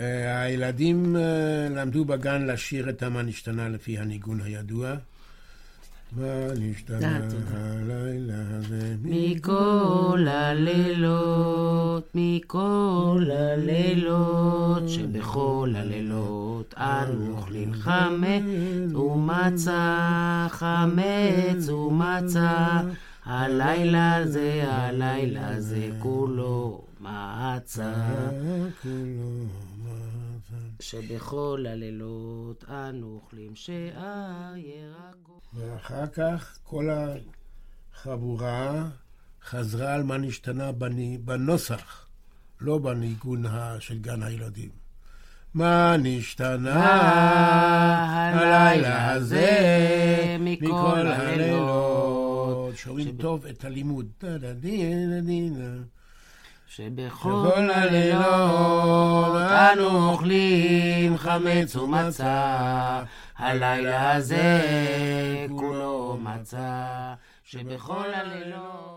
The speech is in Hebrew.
הילדים אה, למדו בגן לשיר את המה נשתנה לפי הניגון הידוע. מה נשתנה אה. הלילה הזה מכל הלילות, מכל הלילות, שבכל הלילות אנו אוכלים חמץ ומצה, חמץ ומצה. הלילה זה, הלילה זה כולו מצה. שבכל הלילות אנו אוכלים שאר ירקות. ואחר כך כל החבורה חזרה על מה נשתנה בני- בנוסח, לא בניגון של גן הילדים. מה נשתנה הלילה הזה מכל הלילות. שומעים טוב את הלימוד. שבכל הלילות אנו אוכלים חמץ ומצה, הלילה הזה כולו מצה, שבכל הלילות